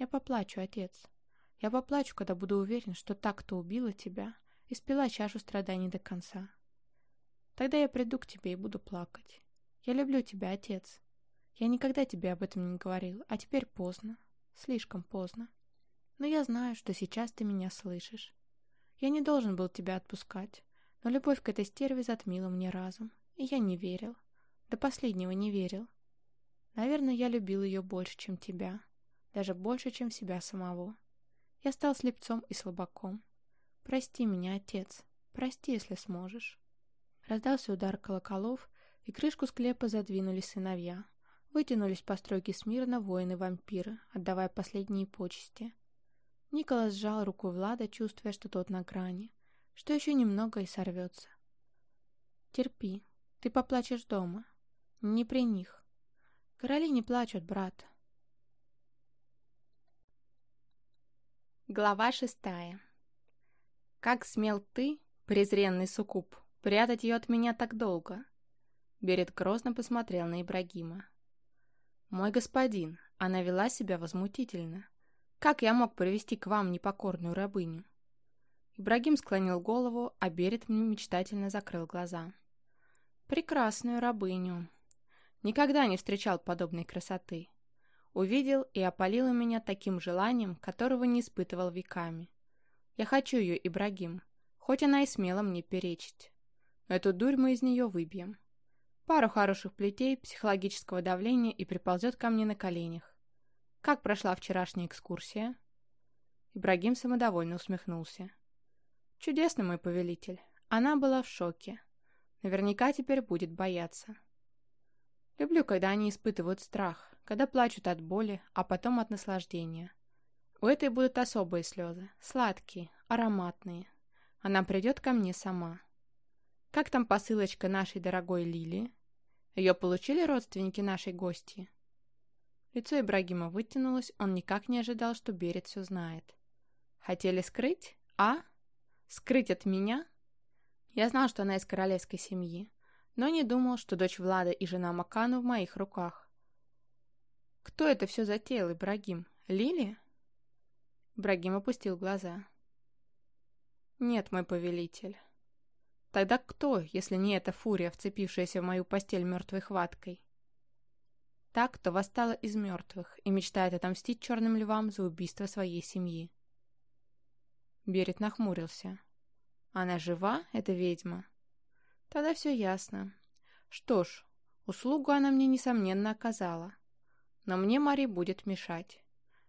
Я поплачу, отец. Я поплачу, когда буду уверен, что так, кто убила тебя, испила чашу страданий до конца. Тогда я приду к тебе и буду плакать. Я люблю тебя, отец. Я никогда тебе об этом не говорил, а теперь поздно. Слишком поздно. Но я знаю, что сейчас ты меня слышишь. Я не должен был тебя отпускать, но любовь к этой стерве затмила мне разум, и я не верил. До последнего не верил. Наверное, я любил ее больше, чем тебя. Даже больше, чем себя самого. Я стал слепцом и слабаком. Прости меня, отец. Прости, если сможешь. Раздался удар колоколов, и крышку склепа задвинули сыновья. Вытянулись по стройке смирно воины-вампиры, отдавая последние почести. Николас сжал руку Влада, чувствуя, что тот на грани, что еще немного и сорвется. «Терпи, ты поплачешь дома. Не при них. Короли не плачут, брат». Глава шестая «Как смел ты, презренный суккуб, прятать ее от меня так долго?» Берет грозно посмотрел на Ибрагима. «Мой господин, она вела себя возмутительно. Как я мог привести к вам непокорную рабыню?» Ибрагим склонил голову, а Берет мечтательно закрыл глаза. «Прекрасную рабыню. Никогда не встречал подобной красоты. Увидел и опалил меня таким желанием, которого не испытывал веками. Я хочу ее, Ибрагим, хоть она и смела мне перечить. Но эту дурь мы из нее выбьем. Пару хороших плетей, психологического давления и приползет ко мне на коленях. Как прошла вчерашняя экскурсия? Ибрагим самодовольно усмехнулся. Чудесно, мой повелитель. Она была в шоке. Наверняка теперь будет бояться. Люблю, когда они испытывают страх, когда плачут от боли, а потом от наслаждения. У этой будут особые слезы, сладкие, ароматные. Она придет ко мне сама. Как там посылочка нашей дорогой Лили? Ее получили родственники нашей гости?» Лицо Ибрагима вытянулось, он никак не ожидал, что Берет все знает. «Хотели скрыть? А? Скрыть от меня?» Я знал, что она из королевской семьи, но не думал, что дочь Влада и жена Макану в моих руках. «Кто это все затеял, Ибрагим? Лили?» Ибрагим опустил глаза. «Нет, мой повелитель. Тогда кто, если не эта фурия, вцепившаяся в мою постель мертвой хваткой? Так, кто восстала из мертвых и мечтает отомстить черным львам за убийство своей семьи. Берет нахмурился. Она жива, эта ведьма? Тогда все ясно. Что ж, услугу она мне, несомненно, оказала. Но мне Мари будет мешать.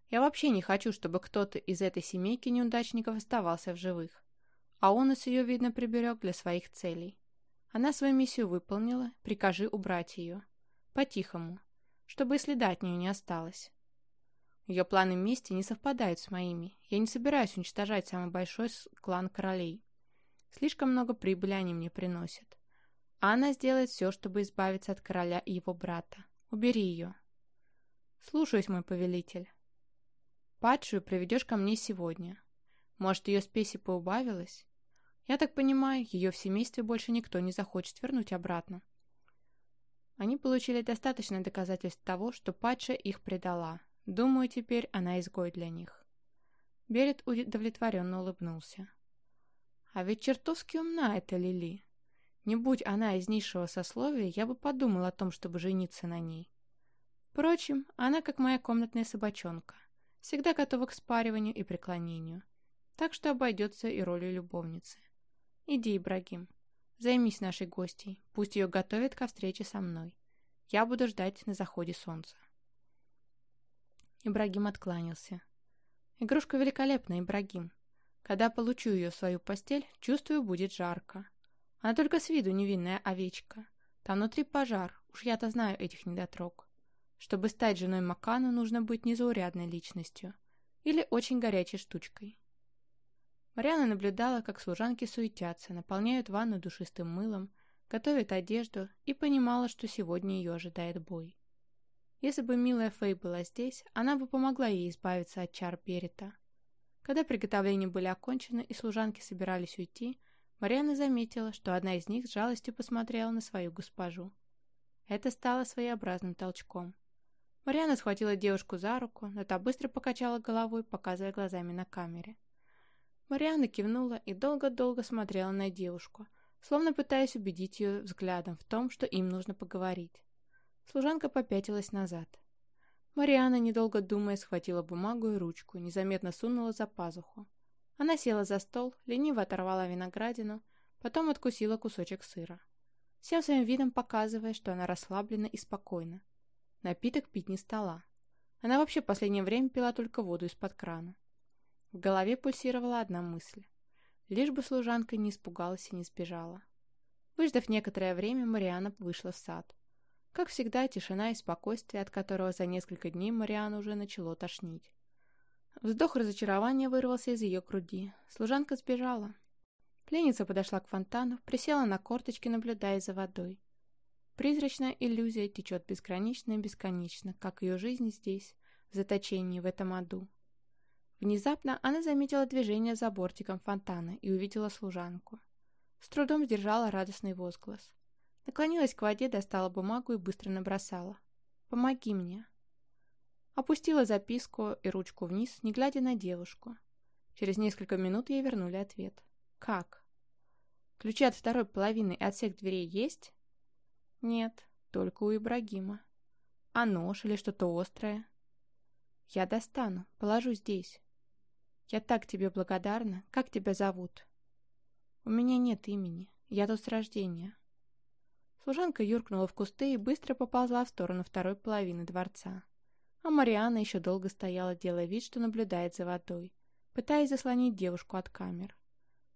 Я вообще не хочу, чтобы кто-то из этой семейки неудачников оставался в живых а он из ее, видно, приберег для своих целей. Она свою миссию выполнила, прикажи убрать ее. По-тихому, чтобы и следа от нее не осталось. Ее планы мести не совпадают с моими. Я не собираюсь уничтожать самый большой клан королей. Слишком много прибыли они мне приносят. А она сделает все, чтобы избавиться от короля и его брата. Убери ее. Слушаюсь, мой повелитель. Падшую приведешь ко мне сегодня. Может, ее спеси поубавилась? Я так понимаю, ее в семействе больше никто не захочет вернуть обратно. Они получили достаточно доказательств того, что Падша их предала. Думаю, теперь она изгой для них. Берет удовлетворенно улыбнулся. А ведь чертовски умна эта Лили. Не будь она из низшего сословия, я бы подумал о том, чтобы жениться на ней. Впрочем, она как моя комнатная собачонка, всегда готова к спариванию и преклонению, так что обойдется и ролью любовницы. «Иди, Ибрагим, займись нашей гостьей, пусть ее готовят ко встрече со мной. Я буду ждать на заходе солнца». Ибрагим откланялся. «Игрушка великолепна, Ибрагим. Когда получу ее в свою постель, чувствую, будет жарко. Она только с виду невинная овечка. Там внутри пожар, уж я-то знаю этих недотрог. Чтобы стать женой Макана, нужно быть незаурядной личностью или очень горячей штучкой. Мариана наблюдала, как служанки суетятся, наполняют ванну душистым мылом, готовят одежду и понимала, что сегодня ее ожидает бой. Если бы милая Фэй была здесь, она бы помогла ей избавиться от чар Берета. Когда приготовления были окончены и служанки собирались уйти, Мариана заметила, что одна из них с жалостью посмотрела на свою госпожу. Это стало своеобразным толчком. Мариана схватила девушку за руку, но та быстро покачала головой, показывая глазами на камере. Мариана кивнула и долго-долго смотрела на девушку, словно пытаясь убедить ее взглядом в том, что им нужно поговорить. Служанка попятилась назад. Мариана, недолго думая, схватила бумагу и ручку, незаметно сунула за пазуху. Она села за стол, лениво оторвала виноградину, потом откусила кусочек сыра. Всем своим видом показывая, что она расслаблена и спокойна. Напиток пить не стала. Она вообще в последнее время пила только воду из-под крана. В голове пульсировала одна мысль. Лишь бы служанка не испугалась и не сбежала. Выждав некоторое время, Мариана вышла в сад. Как всегда, тишина и спокойствие, от которого за несколько дней Мариану уже начало тошнить. Вздох разочарования вырвался из ее груди. Служанка сбежала. Пленница подошла к фонтану, присела на корточки, наблюдая за водой. Призрачная иллюзия течет безгранично и бесконечно, как ее жизнь здесь, в заточении в этом аду. Внезапно она заметила движение за бортиком фонтана и увидела служанку. С трудом сдержала радостный возглас. Наклонилась к воде, достала бумагу и быстро набросала. «Помоги мне». Опустила записку и ручку вниз, не глядя на девушку. Через несколько минут ей вернули ответ. «Как?» «Ключи от второй половины и от всех дверей есть?» «Нет, только у Ибрагима». «А нож или что-то острое?» «Я достану, положу здесь». «Я так тебе благодарна. Как тебя зовут?» «У меня нет имени. Я тут с рождения». Служанка юркнула в кусты и быстро поползла в сторону второй половины дворца. А Мариана еще долго стояла, делая вид, что наблюдает за водой, пытаясь заслонить девушку от камер.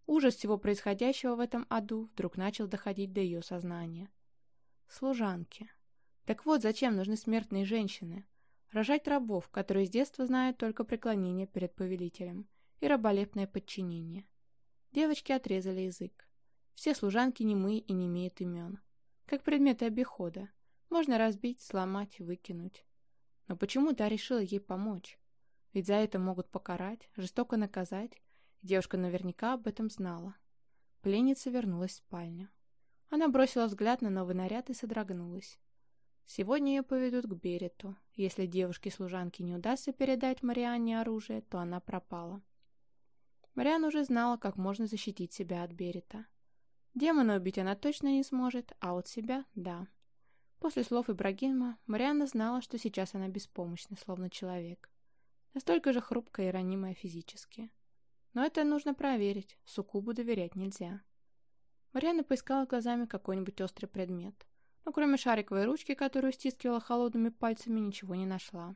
Ужас всего происходящего в этом аду вдруг начал доходить до ее сознания. Служанки. Так вот, зачем нужны смертные женщины? Рожать рабов, которые с детства знают только преклонение перед повелителем и раболепное подчинение. Девочки отрезали язык. Все служанки немые и не имеют имен. Как предметы обихода. Можно разбить, сломать, выкинуть. Но почему та решила ей помочь? Ведь за это могут покарать, жестоко наказать. Девушка наверняка об этом знала. Пленница вернулась в спальню. Она бросила взгляд на новый наряд и содрогнулась. Сегодня ее поведут к Берету. Если девушке-служанке не удастся передать Марианне оружие, то она пропала. Мариан уже знала, как можно защитить себя от Берета. Демона убить она точно не сможет, а вот себя — да. После слов Ибрагима Марианна знала, что сейчас она беспомощна, словно человек. Настолько же хрупкая и ранимая физически. Но это нужно проверить, Сукубу доверять нельзя. Марианна поискала глазами какой-нибудь острый предмет, но кроме шариковой ручки, которую стискивала холодными пальцами, ничего не нашла.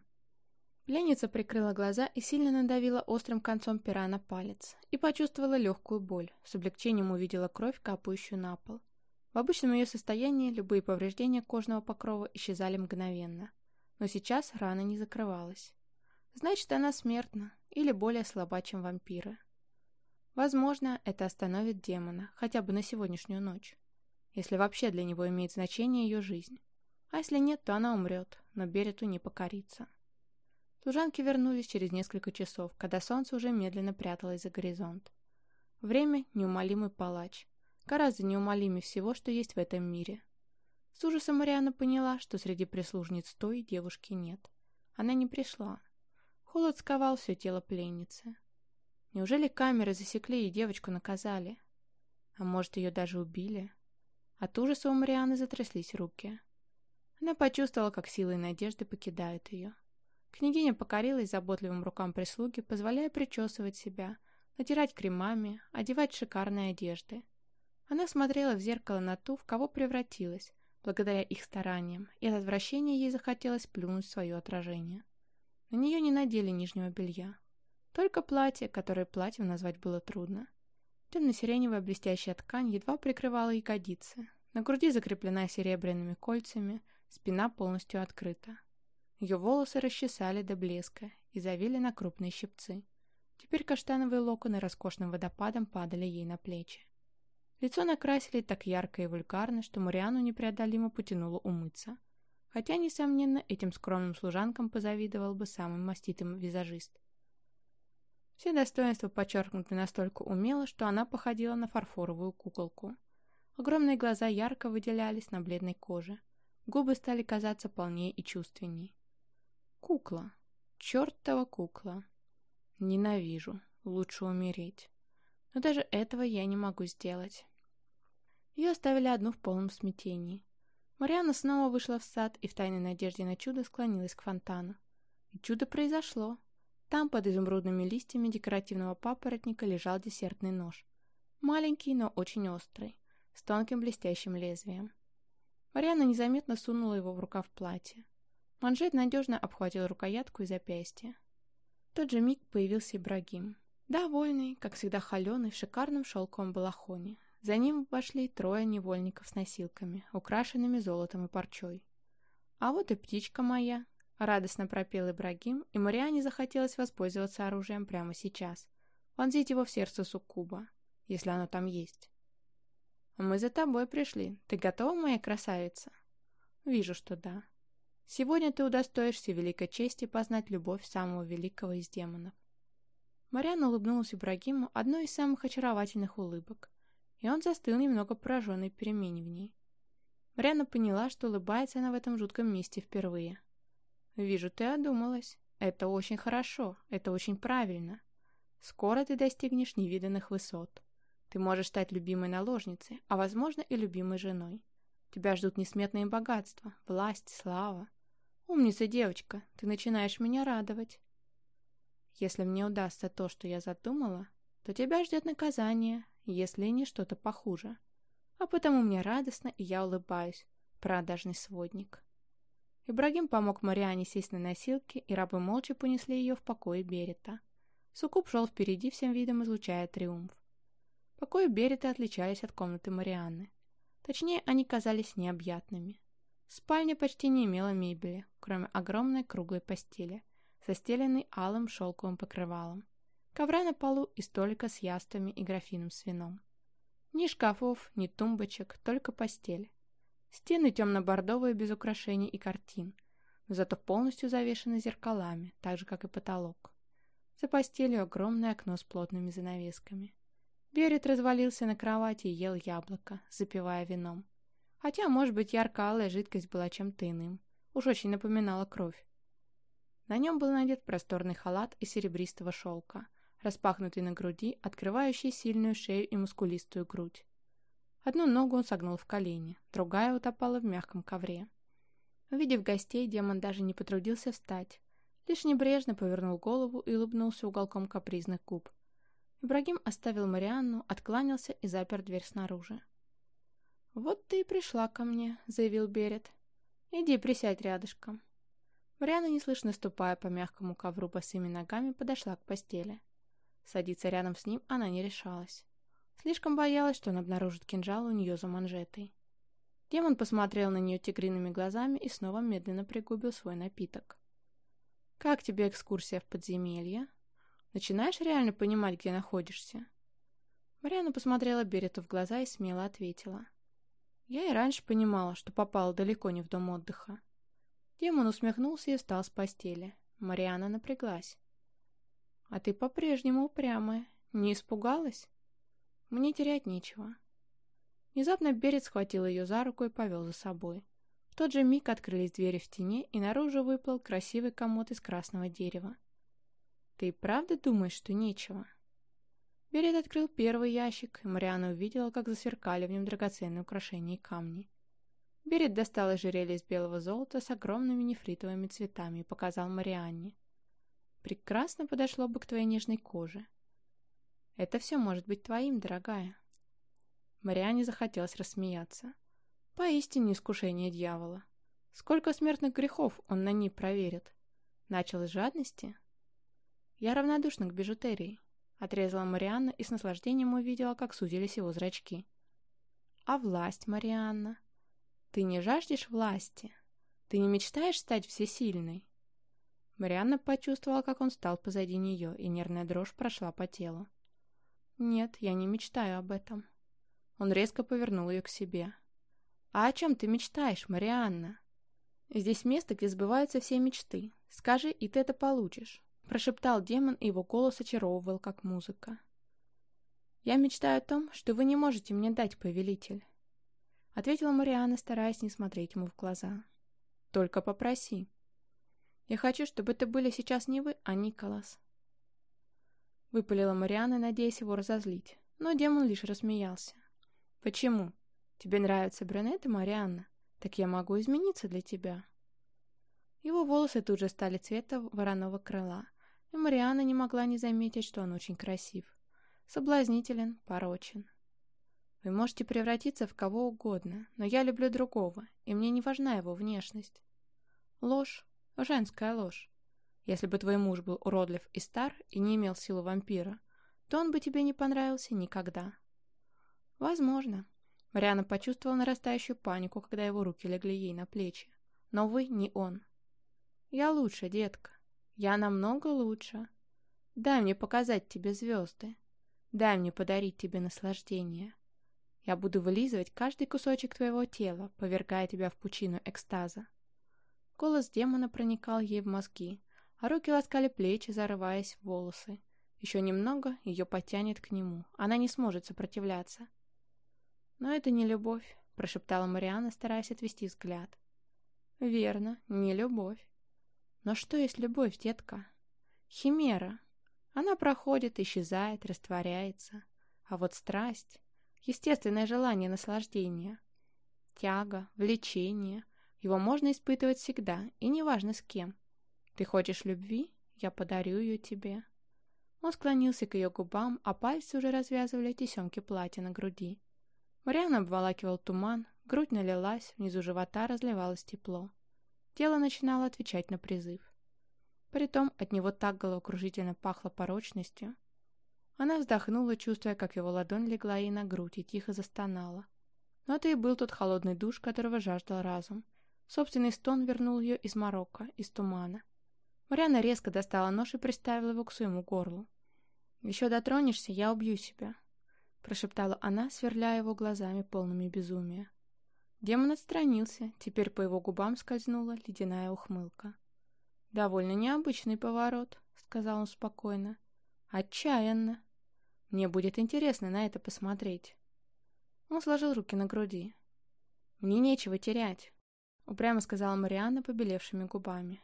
Пленница прикрыла глаза и сильно надавила острым концом пера на палец и почувствовала легкую боль, с облегчением увидела кровь, капающую на пол. В обычном ее состоянии любые повреждения кожного покрова исчезали мгновенно, но сейчас рана не закрывалась. Значит, она смертна или более слаба, чем вампиры. Возможно, это остановит демона, хотя бы на сегодняшнюю ночь, если вообще для него имеет значение ее жизнь. А если нет, то она умрет, но Берету не покорится. Служанки вернулись через несколько часов, когда солнце уже медленно пряталось за горизонт. Время — неумолимый палач, гораздо неумолимее всего, что есть в этом мире. С ужасом Мариана поняла, что среди прислужниц той девушки нет. Она не пришла. Холод сковал все тело пленницы. Неужели камеры засекли и девочку наказали? А может, ее даже убили? От ужаса у Марианы затряслись руки. Она почувствовала, как силы и надежды покидают ее. Княгиня покорилась заботливым рукам прислуги, позволяя причесывать себя, натирать кремами, одевать шикарные одежды. Она смотрела в зеркало на ту, в кого превратилась, благодаря их стараниям, и от отвращения ей захотелось плюнуть в свое отражение. На нее не надели нижнего белья. Только платье, которое платьем назвать было трудно. Темно-сиреневая блестящая ткань едва прикрывала ягодицы. На груди закреплена серебряными кольцами, спина полностью открыта. Ее волосы расчесали до блеска и завили на крупные щипцы. Теперь каштановые локоны роскошным водопадом падали ей на плечи. Лицо накрасили так ярко и вульгарно, что Мариану непреодолимо потянуло умыться. Хотя, несомненно, этим скромным служанкам позавидовал бы самый маститый визажист. Все достоинства подчеркнуты настолько умело, что она походила на фарфоровую куколку. Огромные глаза ярко выделялись на бледной коже. Губы стали казаться полнее и чувственней. Кукла. Чертова кукла. Ненавижу. Лучше умереть. Но даже этого я не могу сделать. Ее оставили одну в полном смятении. Мариана снова вышла в сад и в тайной надежде на чудо склонилась к фонтану. И чудо произошло. Там, под изумрудными листьями декоративного папоротника, лежал десертный нож. Маленький, но очень острый, с тонким блестящим лезвием. Мариана незаметно сунула его в рукав платья. Манжет надежно обхватил рукоятку и запястье. В тот же миг появился Ибрагим. Довольный, как всегда холеный, в шикарном шелковом балахоне. За ним вошли трое невольников с носилками, украшенными золотом и парчой. «А вот и птичка моя!» — радостно пропел Ибрагим, и Мариане захотелось воспользоваться оружием прямо сейчас, вонзить его в сердце суккуба, если оно там есть. «Мы за тобой пришли. Ты готова, моя красавица?» «Вижу, что да. Сегодня ты удостоишься великой чести познать любовь самого великого из демонов». Мариана улыбнулась Ибрагиму одной из самых очаровательных улыбок, и он застыл немного пораженный перемене в ней. Мариана поняла, что улыбается она в этом жутком месте впервые. «Вижу, ты одумалась. Это очень хорошо, это очень правильно. Скоро ты достигнешь невиданных высот. Ты можешь стать любимой наложницей, а, возможно, и любимой женой. Тебя ждут несметные богатства, власть, слава. Умница девочка, ты начинаешь меня радовать. Если мне удастся то, что я задумала, то тебя ждет наказание, если не что-то похуже. А потому мне радостно, и я улыбаюсь, продажный сводник. Ибрагим помог Мариане сесть на носилки, и рабы молча понесли ее в покое Берета. Сукуб шел впереди, всем видом излучая триумф. Покои Берета отличались от комнаты Марианны. Точнее, они казались необъятными. Спальня почти не имела мебели, кроме огромной круглой постели, застеленной алым шелковым покрывалом, ковра на полу и столика с яствами и графином с вином. Ни шкафов, ни тумбочек, только постель. Стены темно-бордовые без украшений и картин, но зато полностью завешены зеркалами, так же, как и потолок. За постелью огромное окно с плотными занавесками. Берет развалился на кровати и ел яблоко, запивая вином. Хотя, может быть, ярко-алая жидкость была чем-то иным. Уж очень напоминала кровь. На нем был надет просторный халат из серебристого шелка, распахнутый на груди, открывающий сильную шею и мускулистую грудь. Одну ногу он согнул в колени, другая утопала в мягком ковре. Увидев гостей, демон даже не потрудился встать, лишь небрежно повернул голову и улыбнулся уголком капризных губ. Ибрагим оставил Марианну, откланялся и запер дверь снаружи. «Вот ты и пришла ко мне», — заявил Берет. «Иди присядь рядышком». Марианна, неслышно ступая по мягкому ковру босыми ногами, подошла к постели. Садиться рядом с ним она не решалась. Слишком боялась, что он обнаружит кинжал у нее за манжетой. Демон посмотрел на нее тигриными глазами и снова медленно пригубил свой напиток. «Как тебе экскурсия в подземелье? Начинаешь реально понимать, где находишься?» Марианна посмотрела Берету в глаза и смело ответила. Я и раньше понимала, что попала далеко не в дом отдыха. Демон усмехнулся и встал с постели. Мариана напряглась. «А ты по-прежнему упрямая. Не испугалась?» «Мне терять нечего». Внезапно Берет схватил ее за руку и повел за собой. В тот же миг открылись двери в тени, и наружу выплыл красивый комод из красного дерева. «Ты правда думаешь, что нечего?» Берет открыл первый ящик, и Мариана увидела, как засверкали в нем драгоценные украшения и камни. Берет достал ожерелье из белого золота с огромными нефритовыми цветами и показал Марианне. «Прекрасно подошло бы к твоей нежной коже. Это все может быть твоим, дорогая». Мариане захотелось рассмеяться. Поистине искушение дьявола. Сколько смертных грехов он на ней проверит? Начал из жадности? Я равнодушна к бижутерии. Отрезала Марианна и с наслаждением увидела, как сузились его зрачки. «А власть, Марианна? Ты не жаждешь власти? Ты не мечтаешь стать всесильной?» Марианна почувствовала, как он стал позади нее, и нервная дрожь прошла по телу. «Нет, я не мечтаю об этом». Он резко повернул ее к себе. «А о чем ты мечтаешь, Марианна?» «Здесь место, где сбываются все мечты. Скажи, и ты это получишь. Прошептал демон, и его голос очаровывал, как музыка. «Я мечтаю о том, что вы не можете мне дать, повелитель», — ответила Мариана, стараясь не смотреть ему в глаза. «Только попроси». Я хочу, чтобы это были сейчас не вы, а Николас. Выпалила Марианна, надеясь его разозлить. Но демон лишь рассмеялся. «Почему? Тебе нравятся брюнеты, Марианна? Так я могу измениться для тебя». Его волосы тут же стали цвета вороного крыла, и Марианна не могла не заметить, что он очень красив. Соблазнителен, порочен. Вы можете превратиться в кого угодно, но я люблю другого, и мне не важна его внешность. Ложь, женская ложь. Если бы твой муж был уродлив и стар и не имел силу вампира, то он бы тебе не понравился никогда. Возможно. Мариана почувствовала нарастающую панику, когда его руки легли ей на плечи. Но вы не он. Я лучше, детка. Я намного лучше. Дай мне показать тебе звезды. Дай мне подарить тебе наслаждение. Я буду вылизывать каждый кусочек твоего тела, повергая тебя в пучину экстаза. Голос демона проникал ей в мозги, а руки ласкали плечи, зарываясь в волосы. Еще немного, ее потянет к нему. Она не сможет сопротивляться. «Но это не любовь», — прошептала Мариана, стараясь отвести взгляд. «Верно, не любовь. Но что есть любовь, детка? Химера. Она проходит, исчезает, растворяется. А вот страсть — естественное желание наслаждения. Тяга, влечение. Его можно испытывать всегда, и неважно с кем. Ты хочешь любви? Я подарю ее тебе. Он склонился к ее губам, а пальцы уже развязывали тесемки платья на груди. Мариан обволакивал туман, грудь налилась, внизу живота разливалось тепло. Тело начинало отвечать на призыв. Притом от него так головокружительно пахло порочностью. Она вздохнула, чувствуя, как его ладонь легла ей на грудь и тихо застонала. Но это и был тот холодный душ, которого жаждал разум. Собственный стон вернул ее из Марокко, из тумана. Мариана резко достала нож и приставила его к своему горлу. «Еще дотронешься, я убью себя», — прошептала она, сверляя его глазами, полными безумия. Демон отстранился, теперь по его губам скользнула ледяная ухмылка. «Довольно необычный поворот», — сказал он спокойно. «Отчаянно. Мне будет интересно на это посмотреть». Он сложил руки на груди. «Мне нечего терять», — упрямо сказала Марианна побелевшими губами.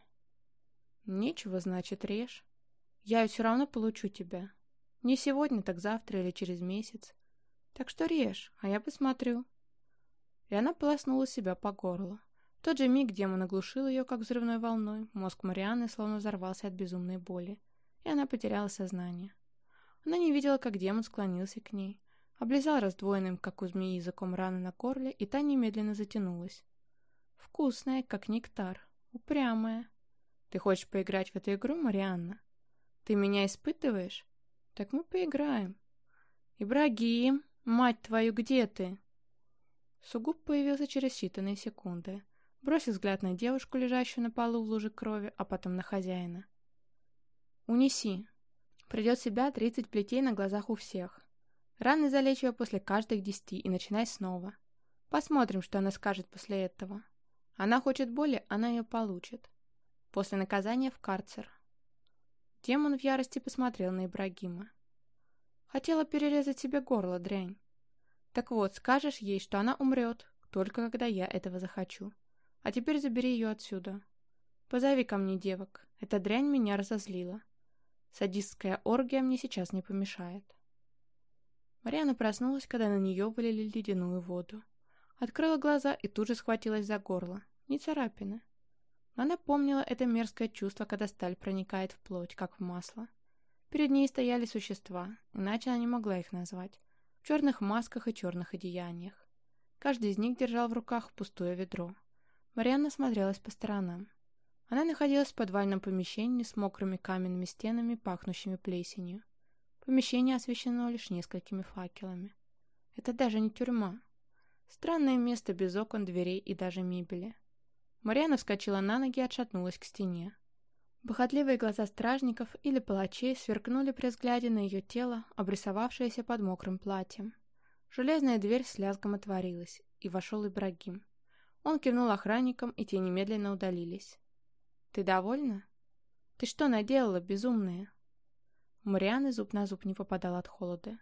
Нечего, значит, режь. Я ведь все равно получу тебя. Не сегодня, так завтра или через месяц. Так что режь, а я посмотрю. И она полоснула себя по горлу. В тот же миг демон оглушил ее, как взрывной волной. Мозг Марианны словно взорвался от безумной боли. И она потеряла сознание. Она не видела, как демон склонился к ней. Облизал раздвоенным, как у змеи, языком раны на корле, и та немедленно затянулась. Вкусная, как нектар. Упрямая. Ты хочешь поиграть в эту игру, Марианна? Ты меня испытываешь? Так мы поиграем. Ибрагим, мать твою, где ты? Сугуб появился через считанные секунды. Бросил взгляд на девушку, лежащую на полу в луже крови, а потом на хозяина. «Унеси. Придет себя тридцать плетей на глазах у всех. Раны залечивай после каждых десяти и начинай снова. Посмотрим, что она скажет после этого. Она хочет боли, она ее получит. После наказания в карцер. Демон в ярости посмотрел на Ибрагима. Хотела перерезать себе горло, дрянь. Так вот, скажешь ей, что она умрет, только когда я этого захочу. А теперь забери ее отсюда. Позови ко мне девок. Эта дрянь меня разозлила. Садистская оргия мне сейчас не помешает. Мариана проснулась, когда на нее вылили ледяную воду. Открыла глаза и тут же схватилась за горло. Не Она помнила это мерзкое чувство, когда сталь проникает в плоть, как в масло. Перед ней стояли существа, иначе она не могла их назвать, в черных масках и черных одеяниях. Каждый из них держал в руках пустое ведро. Марианна смотрелась по сторонам. Она находилась в подвальном помещении с мокрыми каменными стенами, пахнущими плесенью. Помещение освещено лишь несколькими факелами. Это даже не тюрьма. Странное место без окон, дверей и даже мебели. Марьяна вскочила на ноги и отшатнулась к стене. Бохотливые глаза стражников или палачей сверкнули при взгляде на ее тело, обрисовавшееся под мокрым платьем. Железная дверь с лязгом отворилась, и вошел Ибрагим. Он кивнул охранникам, и те немедленно удалились. «Ты довольна? Ты что наделала, безумная?» Марианы зуб на зуб не попадал от холода.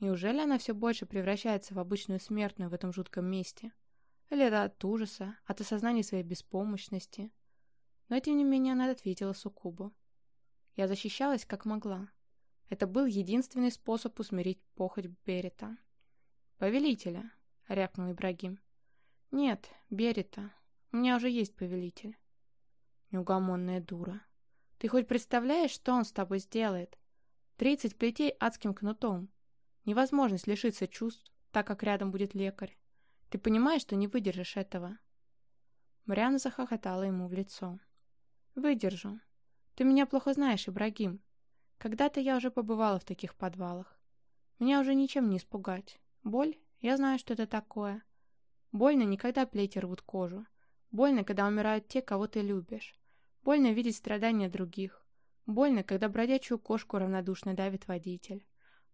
Неужели она все больше превращается в обычную смертную в этом жутком месте? Или от ужаса, от осознания своей беспомощности. Но тем не менее она ответила Сукубу. Я защищалась как могла. Это был единственный способ усмирить похоть Берета. «Повелителя», — рявкнул Ибрагим. «Нет, Берета. У меня уже есть повелитель». Неугомонная дура. «Ты хоть представляешь, что он с тобой сделает? Тридцать плетей адским кнутом. Невозможность лишиться чувств, так как рядом будет лекарь. Ты понимаешь, что не выдержишь этого?» Мариана захохотала ему в лицо. «Выдержу. Ты меня плохо знаешь, Ибрагим. Когда-то я уже побывала в таких подвалах. Меня уже ничем не испугать. Боль? Я знаю, что это такое. Больно не когда плети рвут кожу. Больно, когда умирают те, кого ты любишь. Больно видеть страдания других. Больно, когда бродячую кошку равнодушно давит водитель.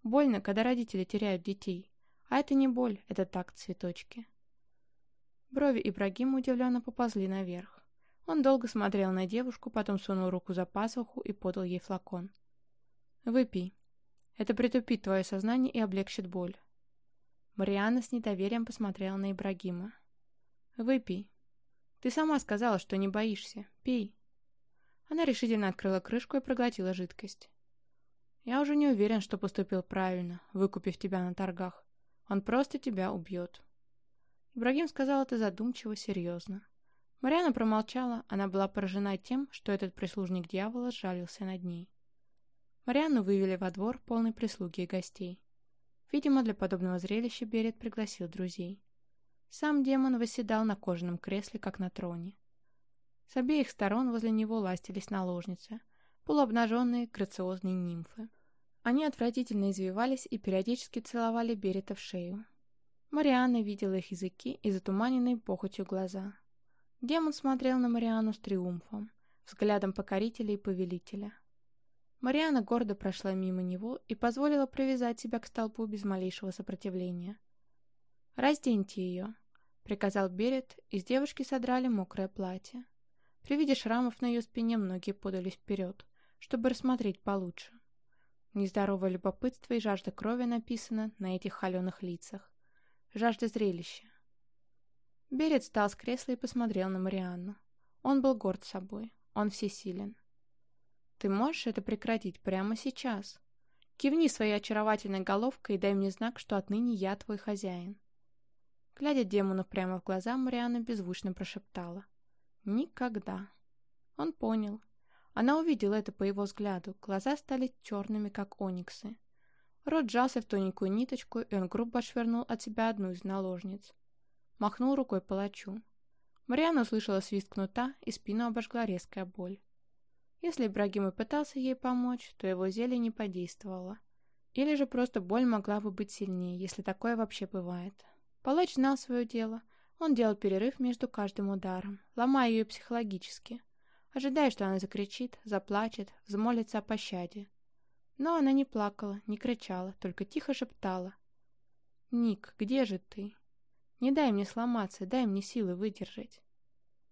Больно, когда родители теряют детей. А это не боль, это так, цветочки. Брови Ибрагима удивленно поползли наверх. Он долго смотрел на девушку, потом сунул руку за пазуху и подал ей флакон. «Выпей. Это притупит твое сознание и облегчит боль». Марианна с недоверием посмотрела на Ибрагима. «Выпей. Ты сама сказала, что не боишься. Пей». Она решительно открыла крышку и проглотила жидкость. «Я уже не уверен, что поступил правильно, выкупив тебя на торгах. Он просто тебя убьет». Ибрагим сказал это задумчиво, серьезно. Мариана промолчала, она была поражена тем, что этот прислужник дьявола сжалился над ней. Марианну вывели во двор, полный прислуги и гостей. Видимо, для подобного зрелища Берет пригласил друзей. Сам демон восседал на кожаном кресле, как на троне. С обеих сторон возле него ластились наложницы, полуобнаженные грациозные нимфы. Они отвратительно извивались и периодически целовали Берета в шею. Марианна видела их языки и затуманенные похотью глаза. Демон смотрел на Мариану с триумфом, взглядом покорителя и повелителя. Мариана гордо прошла мимо него и позволила привязать себя к столбу без малейшего сопротивления. «Разденьте ее», — приказал Берет, и с девушки содрали мокрое платье. При виде шрамов на ее спине многие подались вперед, чтобы рассмотреть получше. Нездоровое любопытство и жажда крови написано на этих холеных лицах. Жажда зрелища. Берет встал с кресла и посмотрел на Марианну. Он был горд собой. Он всесилен. «Ты можешь это прекратить прямо сейчас? Кивни своей очаровательной головкой и дай мне знак, что отныне я твой хозяин». Глядя демону прямо в глаза, Марианна беззвучно прошептала. «Никогда». Он понял. Она увидела это по его взгляду. Глаза стали черными, как ониксы. Рот сжался в тоненькую ниточку, и он грубо отшвырнул от себя одну из наложниц. Махнул рукой палачу. Мариана услышала свист кнута, и спину обожгла резкая боль. Если Ибрагим и пытался ей помочь, то его зелье не подействовало. Или же просто боль могла бы быть сильнее, если такое вообще бывает. Палач знал свое дело. Он делал перерыв между каждым ударом, ломая ее психологически, ожидая, что она закричит, заплачет, взмолится о пощаде. Но она не плакала, не кричала, только тихо шептала. «Ник, где же ты? Не дай мне сломаться, дай мне силы выдержать.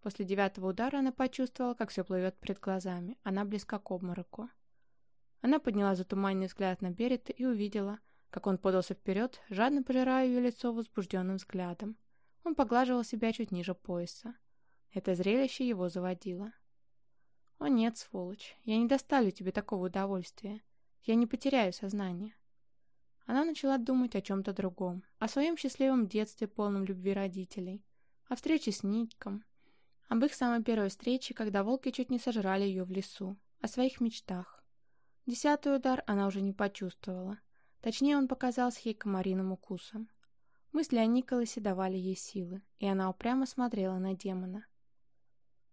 После девятого удара она почувствовала, как все плывет перед глазами. Она близка к обмороку. Она подняла затуманенный взгляд на Берета и увидела, как он подался вперед, жадно пожирая ее лицо возбужденным взглядом. Он поглаживал себя чуть ниже пояса. Это зрелище его заводило. «О нет, сволочь, я не доставлю тебе такого удовольствия. Я не потеряю сознание. Она начала думать о чем-то другом, о своем счастливом детстве, полном любви родителей, о встрече с Ником, об их самой первой встрече, когда волки чуть не сожрали ее в лесу, о своих мечтах. Десятый удар она уже не почувствовала. Точнее, он показался ей комариным укусом. Мысли о Николасе давали ей силы, и она упрямо смотрела на демона.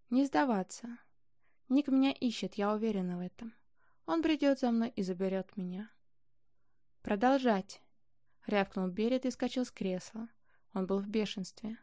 «Не сдаваться. Ник меня ищет, я уверена в этом. Он придет за мной и заберет меня. «Продолжать!» — рявкнул Берет и скачал с кресла. Он был в бешенстве.